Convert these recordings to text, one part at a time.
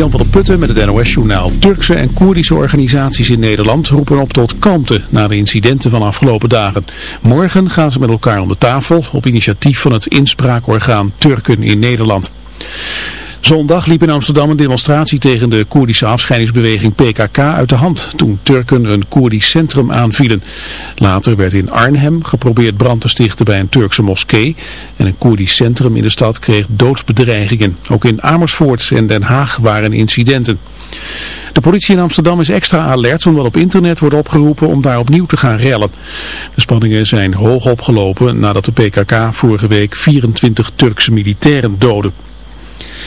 Jan van der Putten met het NOS-journaal. Turkse en Koerdische organisaties in Nederland roepen op tot kalmte na de incidenten van afgelopen dagen. Morgen gaan ze met elkaar om de tafel op initiatief van het inspraakorgaan Turken in Nederland. Zondag liep in Amsterdam een demonstratie tegen de Koerdische afscheidingsbeweging PKK uit de hand toen Turken een Koerdisch centrum aanvielen. Later werd in Arnhem geprobeerd brand te stichten bij een Turkse moskee en een Koerdisch centrum in de stad kreeg doodsbedreigingen. Ook in Amersfoort en Den Haag waren incidenten. De politie in Amsterdam is extra alert omdat op internet wordt opgeroepen om daar opnieuw te gaan rellen. De spanningen zijn hoog opgelopen nadat de PKK vorige week 24 Turkse militairen doodde.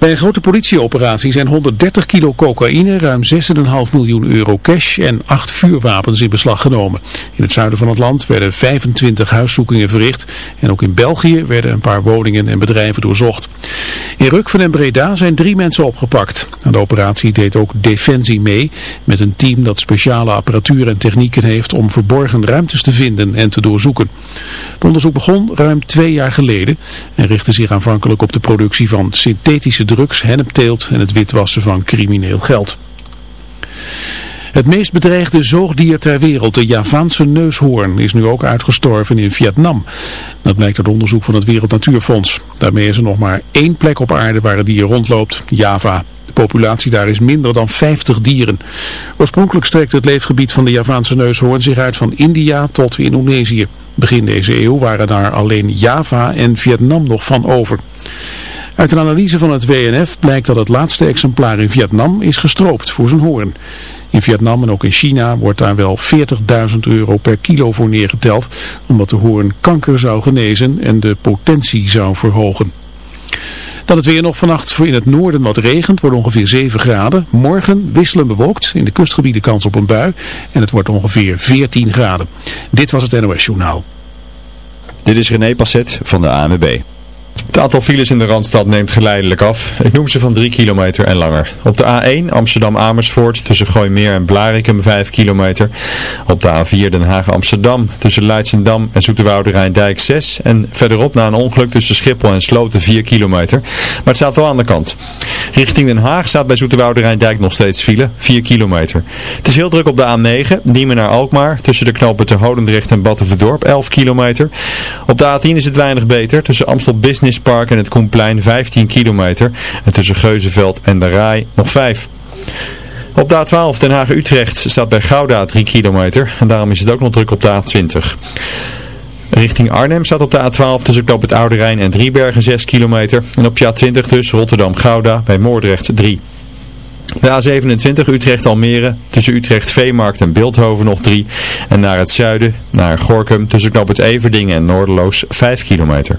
Bij een grote politieoperatie zijn 130 kilo cocaïne, ruim 6,5 miljoen euro cash en 8 vuurwapens in beslag genomen. In het zuiden van het land werden 25 huiszoekingen verricht en ook in België werden een paar woningen en bedrijven doorzocht. In Rukven en Breda zijn drie mensen opgepakt. Aan de operatie deed ook Defensie mee met een team dat speciale apparatuur en technieken heeft om verborgen ruimtes te vinden en te doorzoeken. Het onderzoek begon ruim twee jaar geleden en richtte zich aanvankelijk op de productie van synthetische drugs, hennepteelt en het witwassen van crimineel geld. Het meest bedreigde zoogdier ter wereld, de Javaanse neushoorn, is nu ook uitgestorven in Vietnam. Dat blijkt uit onderzoek van het Wereld Natuurfonds. Daarmee is er nog maar één plek op aarde waar het dier rondloopt, Java. De populatie daar is minder dan 50 dieren. Oorspronkelijk strekt het leefgebied van de Javaanse neushoorn zich uit van India tot Indonesië. Begin deze eeuw waren daar alleen Java en Vietnam nog van over. Uit een analyse van het WNF blijkt dat het laatste exemplaar in Vietnam is gestroopt voor zijn hoorn. In Vietnam en ook in China wordt daar wel 40.000 euro per kilo voor neergeteld, omdat de hoorn kanker zou genezen en de potentie zou verhogen. Dan het weer nog vannacht voor in het noorden wat regent, wordt ongeveer 7 graden. Morgen wisselen bewolkt, in de kustgebieden kans op een bui en het wordt ongeveer 14 graden. Dit was het NOS Journaal. Dit is René Passet van de ANWB. Het aantal files in de Randstad neemt geleidelijk af. Ik noem ze van 3 kilometer en langer. Op de A1 Amsterdam-Amersfoort tussen Gooimeer en Blarikum 5 kilometer. Op de A4 Den Haag-Amsterdam tussen Leidsendam en Zoeterwoude Rijndijk 6. En verderop na een ongeluk tussen Schiphol en Sloten 4 kilometer. Maar het staat wel aan de kant. Richting Den Haag staat bij Zoeterwoude Rijndijk nog steeds file 4 kilometer. Het is heel druk op de A9 Diemen naar Alkmaar tussen de knopen te Hodendrecht en Battenverdorp 11 kilometer. Op de A10 is het weinig beter tussen Amstel Business Park en het Koenplein 15 kilometer. En tussen Geuzenveld en de Rai nog 5. Op de A12 Den Haag-Utrecht staat bij Gouda 3 kilometer. En daarom is het ook nog druk op de A20. Richting Arnhem staat op de A12 tussen Knoop het Oude Rijn en Driebergen 6 kilometer. En op de A20 dus Rotterdam-Gouda bij Moordrecht 3. De A27 Utrecht-Almere tussen Utrecht-Veemarkt en Beeldhoven nog 3. En naar het zuiden, naar Gorkum tussen Knoop het Everdingen en Noorderloos 5 kilometer.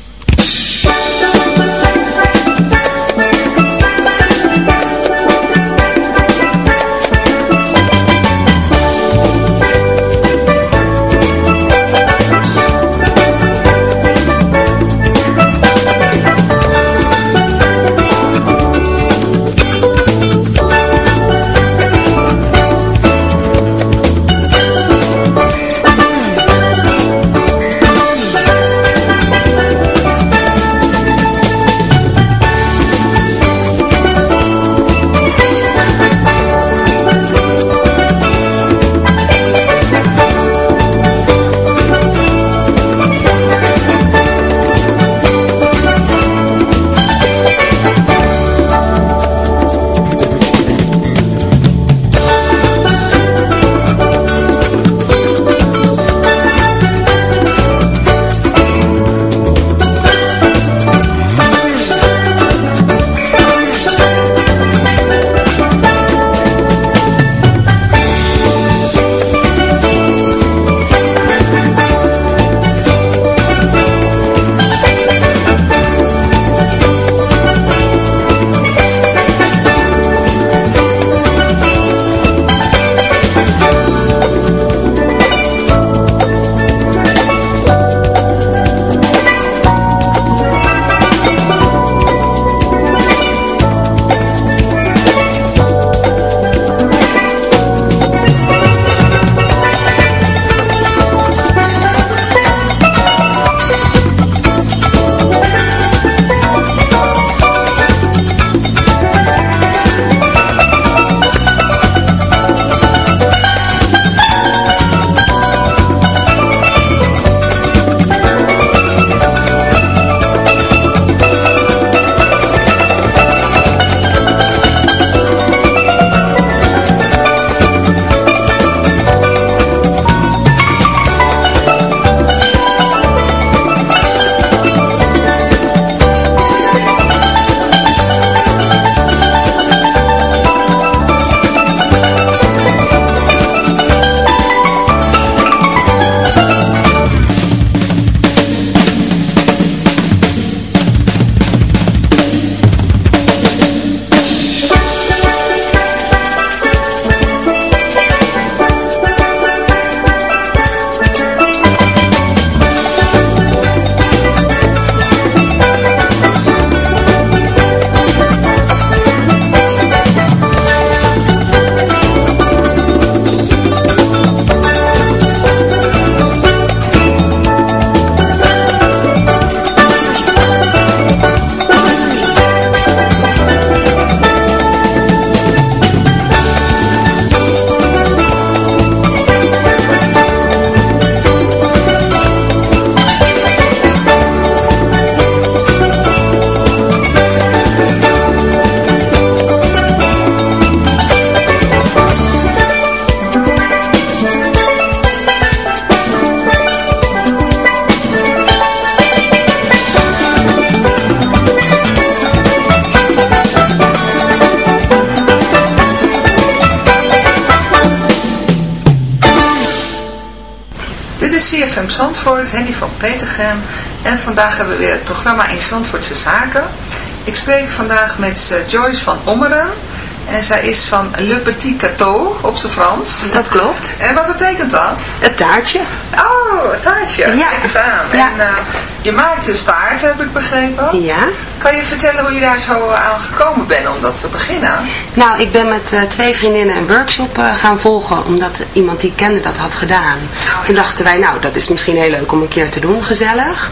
Vandaag hebben we weer het programma in Zandvoortse Zaken. Ik spreek vandaag met eh, Joyce van Ommeren. En zij is van Le Petit Gâteau op zijn Frans. Dat klopt. En wat betekent dat? Het taartje. Oh, het taartje. Ja. Kijk eens aan. Ja. En eh, je maakt dus taart, heb ik begrepen. Ja. Kan je vertellen hoe je daar zo aan gekomen bent om dat te beginnen? Nou, ik ben met eh, twee vriendinnen een workshop eh, gaan volgen, omdat iemand die ik kende dat had gedaan. Toen dachten wij, nou, dat is misschien heel leuk om een keer te doen, gezellig.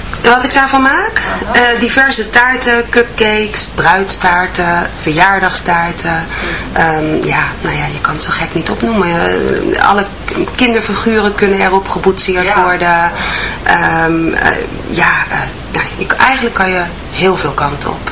Wat ik daarvan maak? Eh, diverse taarten, cupcakes, bruidstaarten, verjaardagstaarten. Ehm, ja, nou ja, je kan het zo gek niet opnoemen. Eh, alle kinderfiguren kunnen erop geboetseerd Ja. worden. Ehm, eh, ja, nou, ik- eigenlijk kan je heel veel kanten op.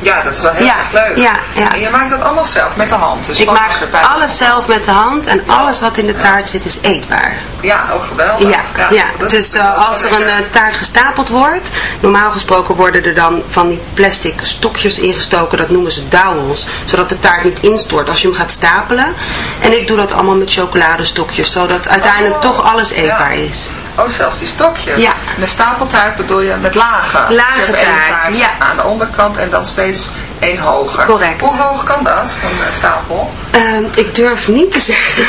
Ja, dat is wel heel Ja, erg leuk. ja, ja. En je maakt dat allemaal zelf met de hand. Dus Ik maak alles zelf met de hand en alles wat in de taart zit is eetbaar. Ja, oh geweldig. Ja, dus eh, als er een eh, taart gestapeld wordt, normaal gesproken worden er dan van die plastic stokjes ingestoken, dat noemen ze dowels, zodat de taart niet instort als je hem gaat stapelen. En ik doe dat allemaal met chocoladestokjes, zodat uiteindelijk Oh, toch alles eetbaar is. Oh, zelfs die stokjes. Ja. En de stapeltaart bedoel je met lagen. Lage één taart, ja. aan de onderkant en dan steeds één hoger. Correct. Hoe hoog kan dat, een eh, stapel? Ehm, ik durf niet te zeggen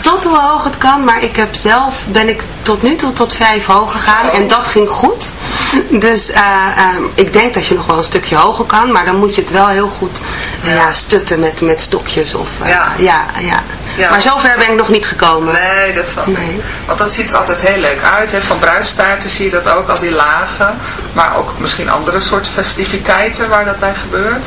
tot hoe hoog het kan, maar ik heb zelf, ben ik tot nu toe tot vijf hoog gegaan en dat ging goed. Dus eh, ehm, ik denk dat je nog wel een stukje hoger kan, maar dan moet je het wel heel goed eh, ja. stutten met, met stokjes. Of, Ja. ja. Ja, Ja. Maar zover ben ik nog niet gekomen. Nee, dat ik. Nee. Want dat ziet er altijd heel leuk uit. Hè? Van bruidstaarten zie je dat ook, al die lagen. Maar ook misschien andere soort festiviteiten waar dat bij gebeurt.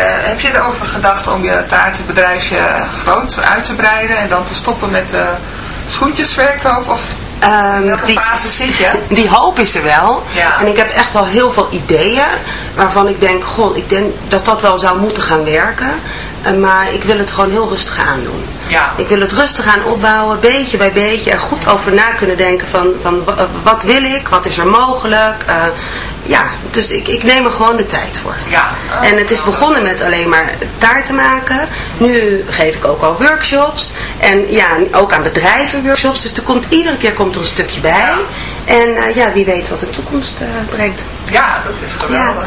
heb je erover gedacht om je taartenbedrijfje groot uit te breiden en dan te stoppen met de schoentjesverkoop of in welke die- fase zit je? Die hoop is er wel. Ja. En ik heb echt wel heel veel ideeën waarvan ik denk, god, ik denk dat dat wel zou moeten gaan werken. Eh, maar ik wil het gewoon heel rustig aandoen. Ja. Ik wil het rustig aan opbouwen, beetje bij beetje. Er goed over na kunnen denken van, van wa- wat wil ik, wat is er mogelijk. Eh, ja, dus ik, ik neem er gewoon de tijd voor. Ja. En het is begonnen met alleen maar taarten maken. Nu geef ik ook al workshops. En ja, ook aan bedrijven workshops. Dus er komt, iedere keer komt er een stukje bij. En eh, ja, wie weet wat de toekomst eh, brengt. Ja, dat is geweldig.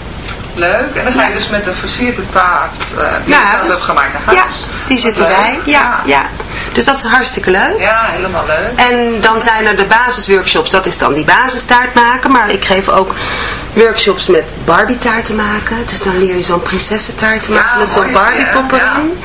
Leuk. En dan ga je dus met een versierde taart eh, die je zelf hebt gemaakt naar Ja, huis. die Wat zit leuk. erbij. Ja, ja. Dus dat is hartstikke leuk. Ja, helemaal leuk. En dan zijn er de basisworkshops, dat is dan die basistaart maken. Maar ik geef ook workshops met Barbie taarten maken. Dus dan leer je zo'n prinsessentaart te Ja, maken met zo'n Barbie hè? pop Ja. erin.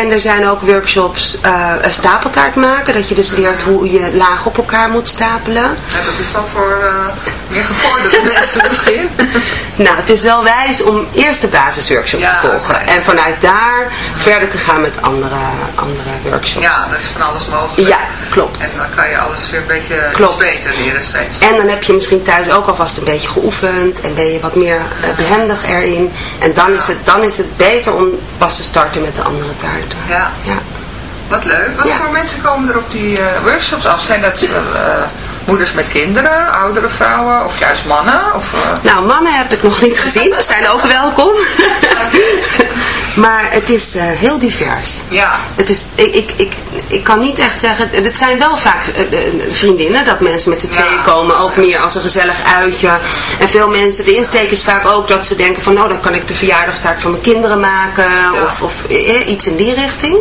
En er zijn ook workshops een stapeltaart maken. Dat je dus leert hoe je laag op elkaar moet stapelen. Ja, dat is wel voor eh, meer gevorderde mensen misschien. Nou, het is wel wijs om eerst de basisworkshop Ja, te volgen. En vanuit daar verder te gaan met andere, andere workshops. Ja, er is van alles mogelijk. Ja, klopt. En dan kan je alles weer een beetje Klopt. beter leren steeds. En dan heb je misschien thuis ook alvast een beetje geoefend en ben je wat meer eh, behendig erin. En dan is, het, dan is het beter om pas te starten met de andere taarten. Ja, Ja. wat leuk. Wat voor mensen komen er op die eh, workshops af? Zijn dat eh, moeders met kinderen, oudere vrouwen of juist mannen? Of, eh, Nou, mannen heb ik nog niet gezien, zijn ook welkom. maar het is eh, heel divers. ja, Het is, ik, ik, ik, kan niet echt zeggen, het zijn wel vaak eh, eh, vriendinnen, dat mensen met z'n Ja. tweeën komen, ook meer als een gezellig uitje. En veel mensen, de insteek is vaak ook dat ze denken van, nou dan kan ik de verjaardagstaart van mijn kinderen maken, Ja. of, of eh, iets in die richting.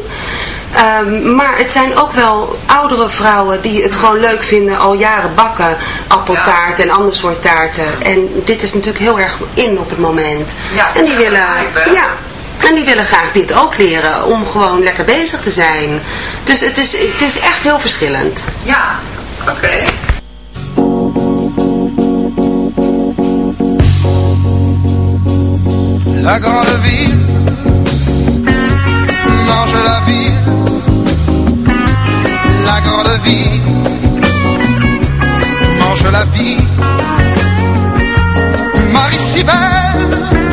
Ehm, maar het zijn ook wel oudere vrouwen die het gewoon leuk vinden, al jaren bakken, appeltaart en ander soort taarten. En dit is natuurlijk heel erg in op het moment. Ja, het en die willen, hype, ja, en die willen graag dit ook leren om gewoon lekker bezig te zijn. Dus het is, het is echt heel verschillend. ja, oké. La grande ville mange la ville. La grande ville mange la vie. Marie si belle,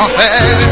sans faire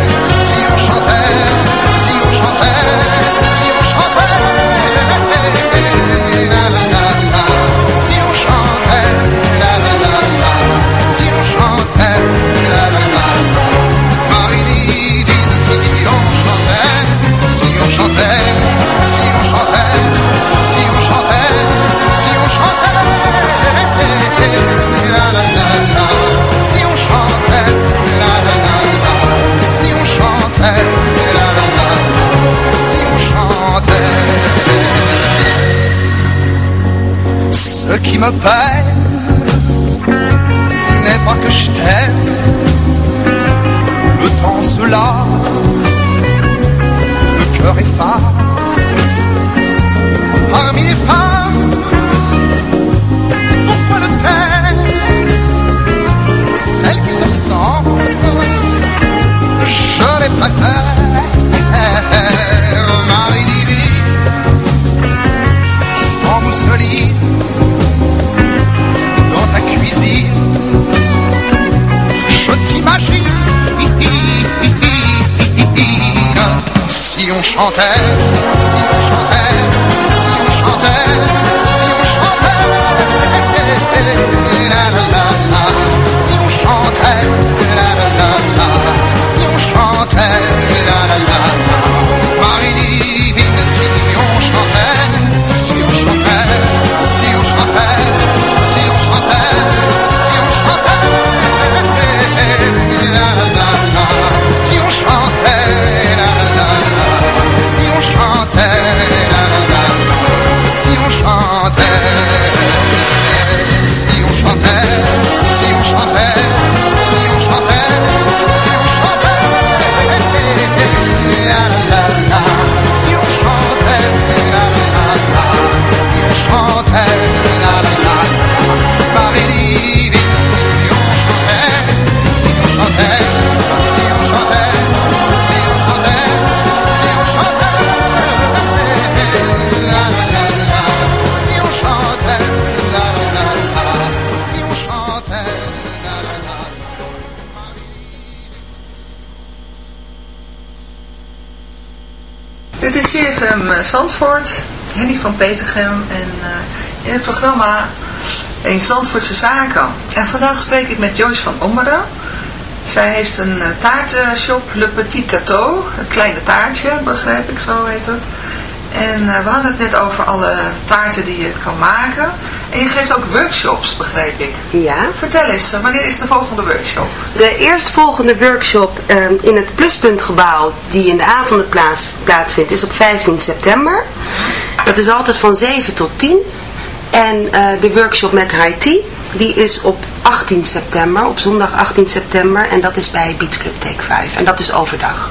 Zandvoort, Henny van Petergem en eh, in het programma in Zandvoortse Zaken. En vandaag spreek ik met Joyce van Ommeren. Zij heeft een eh, taartenshop, Le Petit Cateau, een kleine taartje, begrijp ik, zo heet het. En eh, we hadden het net over alle taarten die je kan maken. En je geeft ook workshops, begreep ik. Ja. Vertel eens, eh, wanneer is de volgende workshop? De eerstvolgende workshop ehm, in het Pluspuntgebouw, die in de avonden plaats, plaatsvindt, is op 15 september. Dat is altijd van 7 tot 10. En eh, de workshop met Haiti, die is op 18 september, op zondag 18 september. En dat is bij Beats Club Take 5. En dat is overdag.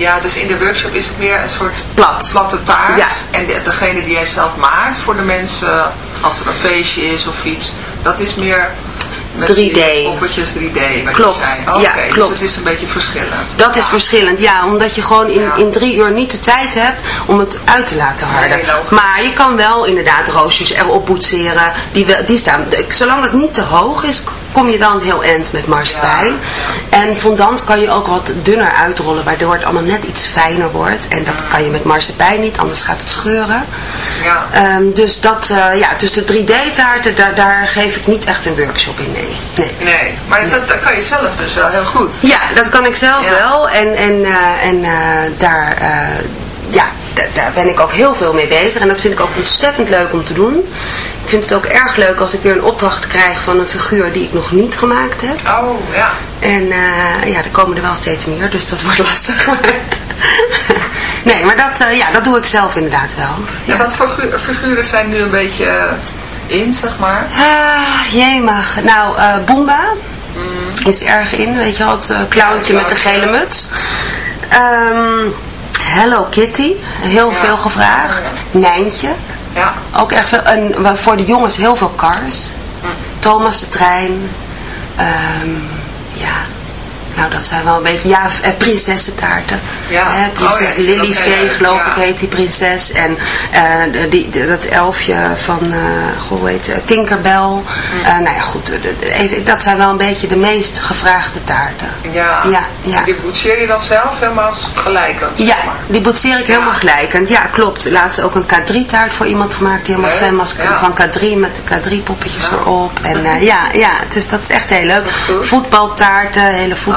Ja, dus in de workshop is het meer een soort Plat. platte taart. Ja. En de- degene die jij zelf maakt voor de mensen, als er een feestje is of iets, dat is meer 3D. die poppetjes 3D. Wat Klopt. Zei. Ja, dus klopt. het is een beetje verschillend. Dat is verschillend, ja, omdat je gewoon in, in drie uur niet de tijd hebt om het uit te laten harden. Nee, maar je kan wel inderdaad roosjes erop boetseren, die, wel- die staan, zolang het niet te hoog is, kom je dan heel eind met marsepein. En fondant kan je ook wat dunner uitrollen, waardoor het allemaal net iets fijner wordt. En dat kan je met marsepein niet, anders gaat het scheuren. Ja. Ehm, dus, dat, eh, ja, dus de 3D-taarten, daar, daar geef ik niet echt een workshop in, nee. nee. Nee, maar dat, dat kan je zelf dus wel heel goed. Ja, dat kan ik zelf Ja. wel. En, en, eh, en eh, daar, eh, ja, da- daar ben ik ook heel veel mee bezig. En dat vind ik ook ontzettend leuk om te doen. Ik vind het ook erg leuk als ik weer een opdracht krijg van een figuur die ik nog niet gemaakt heb. Oh, ja. En ja, er komen er wel steeds meer, dus dat wordt lastig. nee, maar dat, ja, dat doe ik zelf inderdaad wel. En wat voor gu- figuren zijn nu een beetje in, zeg maar? Ah, jemig. Nou, Boomba is erg in, weet je wel, het eh, clowntje met de gele muts. Ehm, Hello Kitty, heel Ja. veel gevraagd. Nijntje, Ja. ook erg veel. En voor de jongens heel veel Cars. Thomas de Trein. Ehm, ja, nou dat zijn wel een beetje, ja, eh, prinsessentaarten. Ja. Hè, Oh prinses ja, Vee, geloof ja. ik, heet die prinses. En eh, die, de- dat elfje van, eh goh, hoe heet Tinkerbell. Eh, nou ja, goed, de- de- even, dat zijn wel een beetje de meest gevraagde taarten. Ja. Ja, ja. Die boetseer je dan zelf helemaal gelijkend? Ja, zeg maar. die boetseer ik helemaal gelijkend. Ja, klopt. Laatst ook een K3-taart voor iemand gemaakt die helemaal Leuk, fan was van K3 met de K3-poppetjes Ja. erop. En eh, ja, ja, dus dat is echt heel leuk. Voetbaltaarten, hele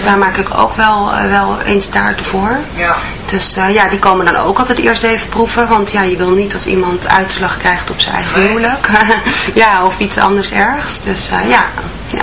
Dus daar maak ik ook wel, eh, wel eens taarten voor. ja. Dus eh, ja, die komen dan ook altijd eerst even proeven. Want ja, je wil niet dat iemand uitslag krijgt op zijn eigen Nee. huwelijk. ja, of iets anders ergs. Dus eh, ja, ja.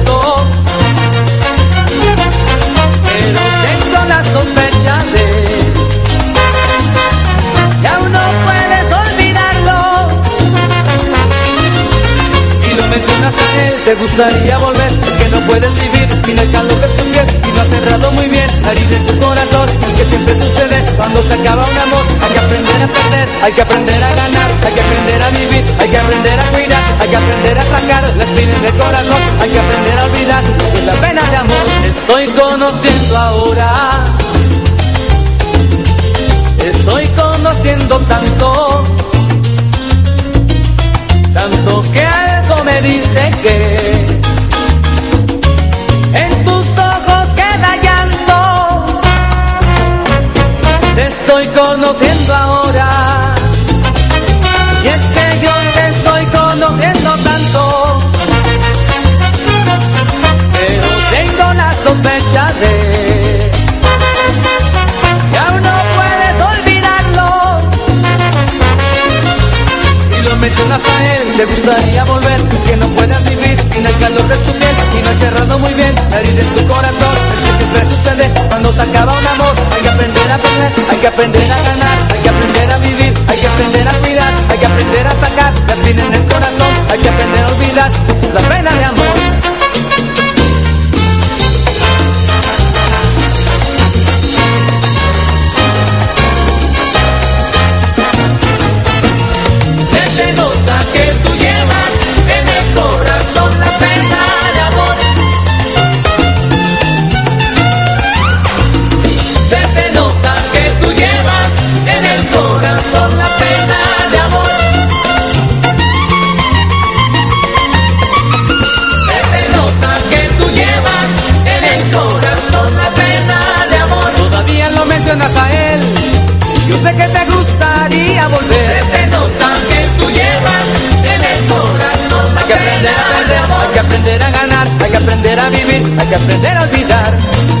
Él, te gustaría volver Es que no puedes vivir sin el calor de su piel. Y no has cerrado muy bien la en tu corazón. Es que siempre sucede cuando se acaba un amor Hay que aprender a perder, hay que aprender a ganar Hay que aprender a vivir, hay que aprender a cuidar Hay que aprender a sacar la espina del corazón Hay que aprender a olvidar. La pena de amor Estoy conociendo ahora. Estoy conociendo tanto Tanto que me dice que En tus ojos queda llanto. Te estoy conociendo ahora. Y es que yo te estoy conociendo tanto. Pero tengo la sospecha de mencionas a él, te gustaría volver Es que no puedas vivir sin el calor de su piel Y no has cerrado muy bien la herida en tu corazón Es que siempre sucede cuando se acaba un amor Hay que aprender a perder, hay que aprender a ganar Hay que aprender a vivir, hay que aprender a cuidar Hay que aprender a sacar la espina en el corazón Hay que aprender a olvidar la pena de amor sé que te gustaría volver. Se te nota que tú llevas en el corazón Hay que aprender a perder, hay que aprender a ganar, hay que aprender a vivir, hay que aprender a olvidar.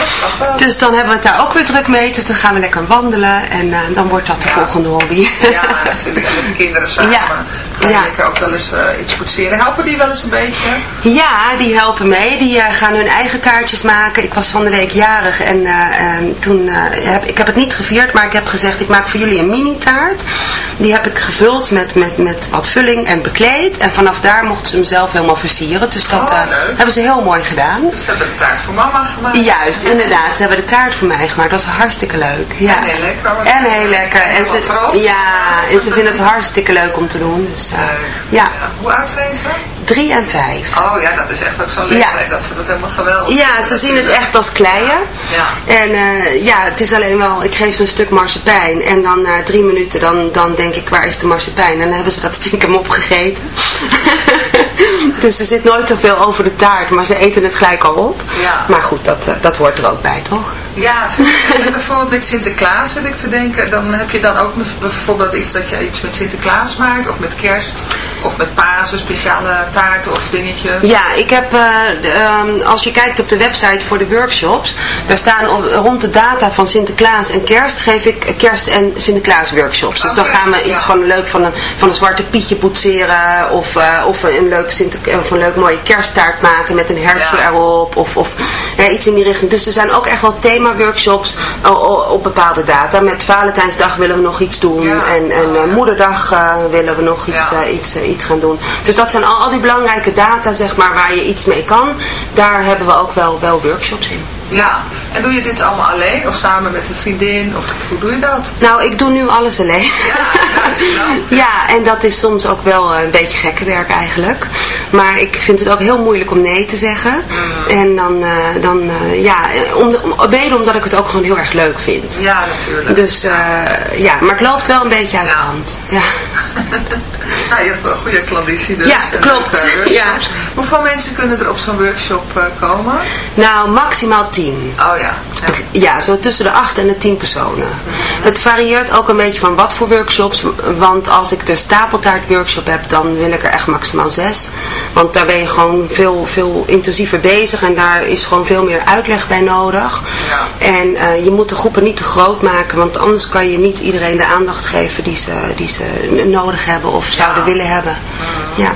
Dus dan hebben we het daar ook weer druk mee. Dus dan gaan we lekker wandelen en eh, dan wordt dat de volgende hobby. Ja, natuurlijk. En met de kinderen samen. Ja. Ga je Ja. lekker ook wel eens eh, iets poetseren. Helpen die wel eens een beetje? Ja, die helpen mee. Die eh, gaan hun eigen taartjes maken. Ik was van de week jarig en eh, eh, toen heb ik heb het niet gevierd, maar ik heb gezegd ik maak voor jullie een mini taart. Die heb ik gevuld met, met, met wat vulling en bekleed. En vanaf daar mochten ze hem zelf helemaal versieren. Dus dat Oh, eh, hebben ze heel mooi gedaan. Dus ze hebben de taart voor mama gemaakt. Juist, inderdaad. Ze hebben de taart voor mij gemaakt. Dat was hartstikke leuk. Ja. En heel lekker. En heel lekker. En ze, ja, en ze vinden het hartstikke leuk om te doen. Dus, eh, ja, Hoe oud zijn ze? Drie en vijf. Oh ja, dat is echt ook zo'n leeftijd dat ze dat helemaal geweldig Ja, ze zien het echt als kleien. Ja. En eh, ja, het is alleen wel, ik geef ze een stuk marsepein. En dan na drie minuten, dan, dan denk ik, waar is de marsepein? En dan hebben ze dat stiekem opgegeten. dus er zit nooit zoveel over de taart, maar ze eten het gelijk al op. Ja. Maar goed, dat, eh, dat hoort er ook bij, toch? Ja, bijvoorbeeld met Sinterklaas zit ik te denken. Dan heb je dan ook bijvoorbeeld iets dat je iets met Sinterklaas maakt. Of met kerst. Of met Pasen, speciale taarten of dingetjes. Ja, ik heb, eh, ehm, als je kijkt op de website voor de workshops, daar staan op, rond de data van Sinterklaas en kerst, geef ik kerst- en Sinterklaas workshops. Dus dan gaan we iets ja. van, leuk van, een, van een zwarte pietje poetseren, of, eh, of een, leuk Sinter, of een leuk mooie kersttaart maken met een hertje Ja. erop, of, of ja, iets in die richting. Dus er zijn ook echt wel thema-workshops o- o- op bepaalde data. Met Valentijnsdag willen we nog iets doen, Ja. en, en eh, Moederdag eh, willen we nog iets, Ja. eh, iets, iets gaan doen. Dus dat zijn al, al die belangrijke data, zeg maar, waar je iets mee kan. Daar hebben we ook wel, wel workshops in. Ja. En doe je dit allemaal alleen? Of samen met een vriendin? Of hoe doe je dat? Nou, ik doe nu alles alleen. Ja, dat is wel. Ja, en dat is soms ook wel eh, een beetje gekke werk eigenlijk. Maar ik vind het ook heel moeilijk om nee te zeggen. En dan, eh, dan eh, ja, om, om, mede omdat ik het ook gewoon heel erg leuk vind. Ja, natuurlijk. Dus ja, maar het loopt wel een beetje uit de hand. Ja. Nou, je hebt een goede klanditie dus. Ja, klopt. Ja. Hoeveel mensen kunnen er op zo'n workshop komen? Nou, maximaal tien. Oh ja. ja. Ja, zo tussen de 8 en de 10 personen. Het varieert ook een beetje van wat voor workshops. Want als ik de stapeltaart workshop heb, dan wil ik er echt maximaal 6. Want daar ben je gewoon veel, veel intensiever bezig en daar is gewoon veel meer uitleg bij nodig. Ja. En eh, je moet de groepen niet te groot maken, want anders kan je niet iedereen de aandacht geven die ze, die ze nodig hebben of zouden willen hebben. Ja.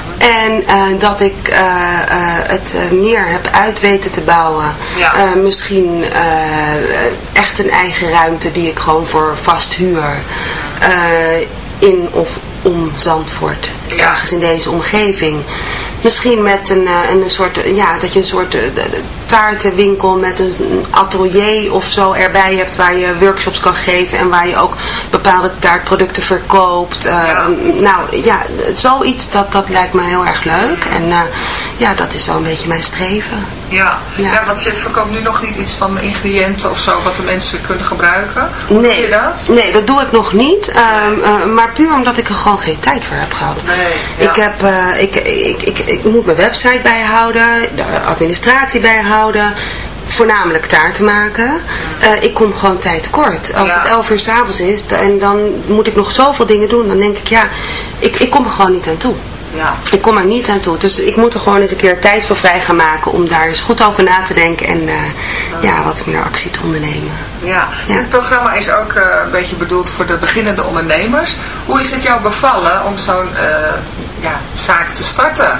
En eh, dat ik eh, eh, het meer heb uit weten te bouwen. Ja. Misschien echt een eigen ruimte die ik gewoon voor vast huur. in of om Zandvoort. Ja. Ergens in deze omgeving. Misschien met een, eh, een soort, ja, dat je een soort eh, taartenwinkel met een atelier of zo erbij hebt waar je workshops kan geven en waar je ook bepaalde taartproducten verkoopt. Eh, Ja. Nou ja, zoiets dat, dat lijkt me heel erg leuk en eh, ja, dat is wel een beetje mijn streven. Ja. Ja. ja. want je verkoopt nu nog niet iets van ingrediënten of zo wat de mensen kunnen gebruiken. Hoe Nee, doe je dat? nee, dat doe ik nog niet. ehm, eh, maar puur omdat ik er gewoon geen tijd voor heb gehad. Nee, ja. ik, heb, eh, ik, ik, ik, ik moet mijn website bijhouden, de administratie bijhouden. Voornamelijk taarten maken. Eh, ik kom gewoon tijd tekort. Als Ja. het 11 uur s'avonds is en dan moet ik nog zoveel dingen doen. Dan denk ik, ja, ik, ik kom er gewoon niet aan toe. Ja. Ik kom er niet aan toe. Dus ik moet er gewoon eens een keer tijd voor vrij gaan maken om daar eens goed over na te denken en eh, ja, wat meer actie te ondernemen. Ja, dit programma is ook eh, een beetje bedoeld voor de beginnende ondernemers. Hoe is het jou bevallen om zo'n ja, zaak te starten?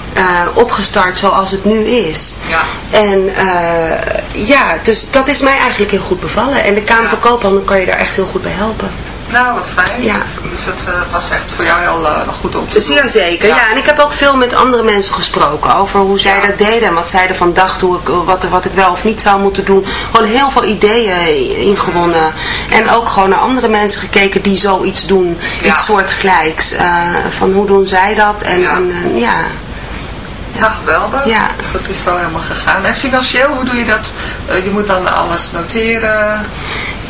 eh, opgestart zoals het nu is. Ja. En eh, ja, dus dat is mij eigenlijk heel goed bevallen. En de Kamer van Koophandel kan je daar echt heel goed bij helpen. Nou, wat fijn. Ja. Dus het eh, was echt voor jou heel goed om te doen. Zeer zeker, ja. En ik heb ook veel met andere mensen gesproken over hoe zij dat deden en wat zij ervan dachten, hoe ik, wat, wat ik wel of niet zou moeten doen. Gewoon heel veel ideeën ingewonnen. En ook gewoon naar andere mensen gekeken die zoiets doen, iets soortgelijks. Eh van hoe doen zij dat? En Ja. en, ja. Ja, geweldig. Ja. Dus dat is zo helemaal gegaan. En financieel, hoe doe je dat? Eh, je moet dan alles noteren.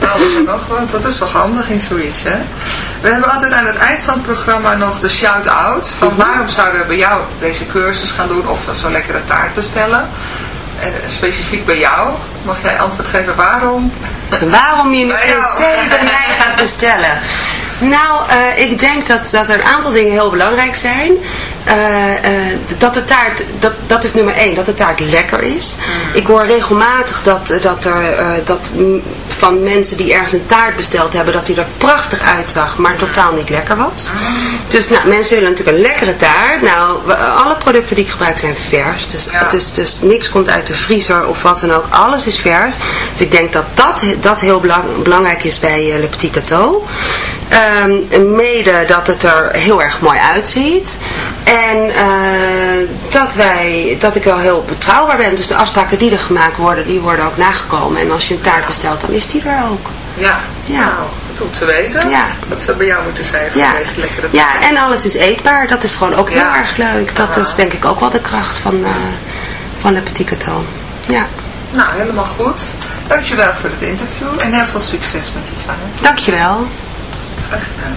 Alles en nog wat. Dat is toch handig in zoiets, hè? We hebben altijd aan het eind van het programma nog de shout-out. Van Mhm. waarom zouden we bij jou deze cursus gaan doen of zo'n lekkere taart bestellen? En specifiek bij jou, mag jij antwoord geven waarom? Waarom je jou. se bij mij gaat bestellen? Nou, eh, ik denk dat, dat er een aantal dingen heel belangrijk zijn. Eh, eh, dat de taart, dat, dat is nummer één, dat de taart lekker is. Ik hoor regelmatig dat, dat er dat mm, van mensen die ergens een taart besteld hebben, dat die er prachtig uitzag, maar totaal niet lekker was. Dus nou, mensen willen natuurlijk een lekkere taart. Nou, alle producten die ik gebruik zijn vers. Dus, dus niks komt uit de vriezer of wat dan ook. Alles is vers. Dus ik denk dat dat, dat heel belang- belangrijk is bij eh, Le Petit Cateau. Ehm, mede dat het er heel erg mooi uitziet. En eh, dat, wij, dat ik wel heel betrouwbaar ben. Dus de afspraken die er gemaakt worden, die worden ook nagekomen. En als je een taart bestelt, dan is die er ook. Ja, Ja. nou, goed om te weten. Ja. Dat zou bij jou moeten zijn voor Ja. deze lekkere ja, en alles is eetbaar. Dat is gewoon ook heel erg leuk. Dat is denk ik ook wel de kracht van, eh van Le Petit Cateau. Ja, Nou, helemaal goed. Dankjewel voor het interview en heel veel succes met je zaak. dankjewel. Graag gedaan.